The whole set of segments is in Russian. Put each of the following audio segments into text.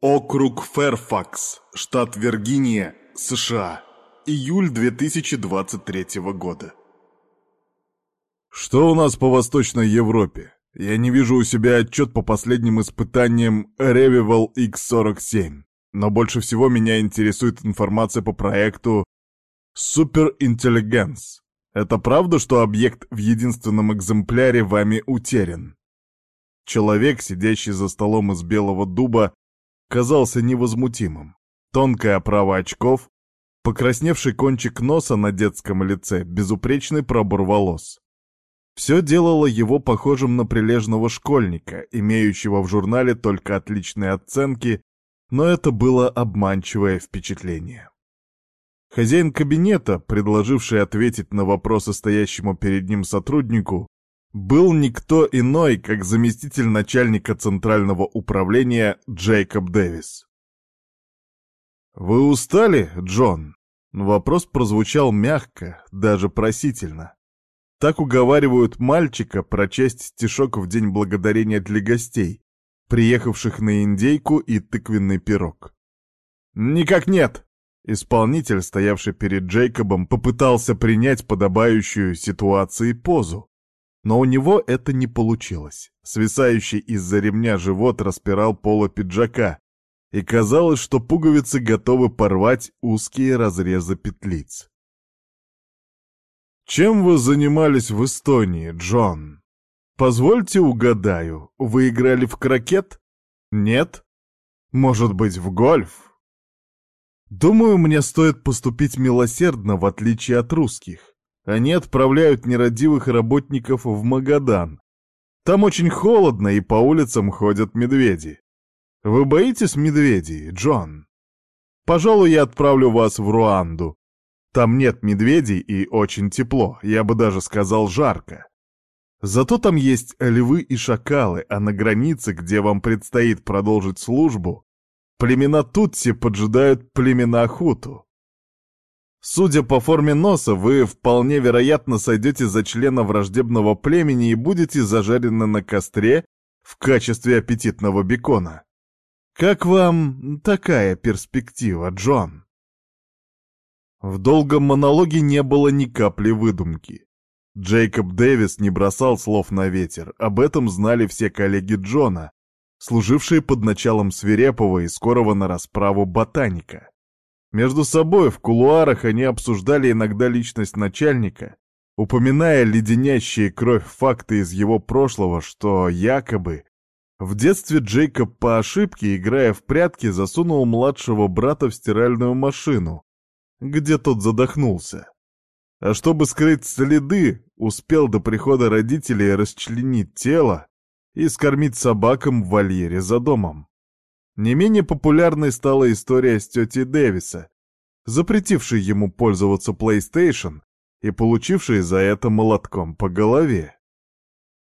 Округ Фэрфакс, штат Виргиния, США. Июль 2023 года. Что у нас по Восточной Европе? Я не вижу у себя отчет по последним испытаниям Revival X47, но больше всего меня интересует информация по проекту Intelligence. Это правда, что объект в единственном экземпляре вами утерян? Человек, сидящий за столом из белого дуба, казался невозмутимым. Тонкая оправа очков, покрасневший кончик носа на детском лице, безупречный пробор волос. Все делало его похожим на прилежного школьника, имеющего в журнале только отличные оценки, но это было обманчивое впечатление. Хозяин кабинета, предложивший ответить на вопросы стоящему перед ним сотруднику, был никто иной, как заместитель начальника Центрального управления Джейкоб Дэвис. «Вы устали, Джон?» Вопрос прозвучал мягко, даже просительно. Так уговаривают мальчика прочесть стишок в День Благодарения для гостей, приехавших на индейку и тыквенный пирог. «Никак нет!» Исполнитель, стоявший перед Джейкобом, попытался принять подобающую ситуации позу. Но у него это не получилось. Свисающий из-за ремня живот распирал поло пиджака, и казалось, что пуговицы готовы порвать узкие разрезы петлиц. «Чем вы занимались в Эстонии, Джон? Позвольте угадаю, вы играли в крокет? Нет? Может быть, в гольф?» «Думаю, мне стоит поступить милосердно, в отличие от русских. Они отправляют нерадивых работников в Магадан. Там очень холодно, и по улицам ходят медведи. Вы боитесь медведей, Джон? Пожалуй, я отправлю вас в Руанду. Там нет медведей и очень тепло, я бы даже сказал жарко. Зато там есть львы и шакалы, а на границе, где вам предстоит продолжить службу, племена Тутси поджидают племена Хуту. Судя по форме носа, вы вполне вероятно сойдете за члена враждебного племени и будете зажарены на костре в качестве аппетитного бекона. Как вам такая перспектива, Джон? В долгом монологе не было ни капли выдумки. Джейкоб Дэвис не бросал слов на ветер, об этом знали все коллеги Джона, служившие под началом свирепого и скорого на расправу ботаника. Между собой в кулуарах они обсуждали иногда личность начальника, упоминая леденящие кровь факты из его прошлого, что якобы в детстве Джейкоб по ошибке, играя в прятки, засунул младшего брата в стиральную машину, где тот задохнулся. А чтобы скрыть следы, успел до прихода родителей расчленить тело и скормить собакам в вольере за домом. Не менее популярной стала история с тетей Дэвиса, запретившей ему пользоваться PlayStation и получившей за это молотком по голове.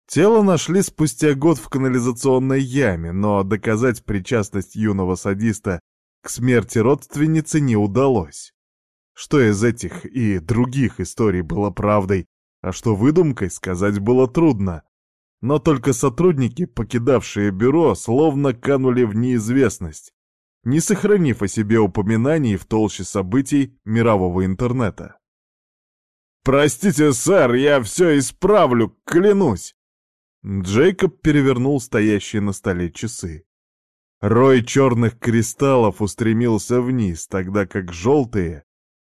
Тело нашли спустя год в канализационной яме, но доказать причастность юного садиста к смерти родственницы не удалось. Что из этих и других историй было правдой, а что выдумкой, сказать было трудно. Но только сотрудники, покидавшие бюро, словно канули в неизвестность, не сохранив о себе упоминаний в толще событий мирового интернета. «Простите, сэр, я все исправлю, клянусь!» Джейкоб перевернул стоящие на столе часы. Рой черных кристаллов устремился вниз, тогда как желтые,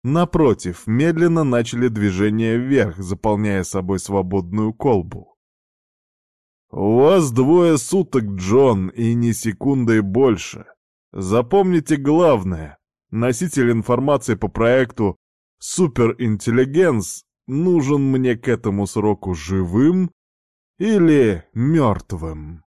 напротив, медленно начали движение вверх, заполняя собой свободную колбу. «У вас двое суток, Джон, и ни секунды больше. Запомните главное. Носитель информации по проекту «Суперинтеллигенс» нужен мне к этому сроку живым или мертвым».